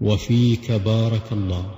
وفيك بارك الله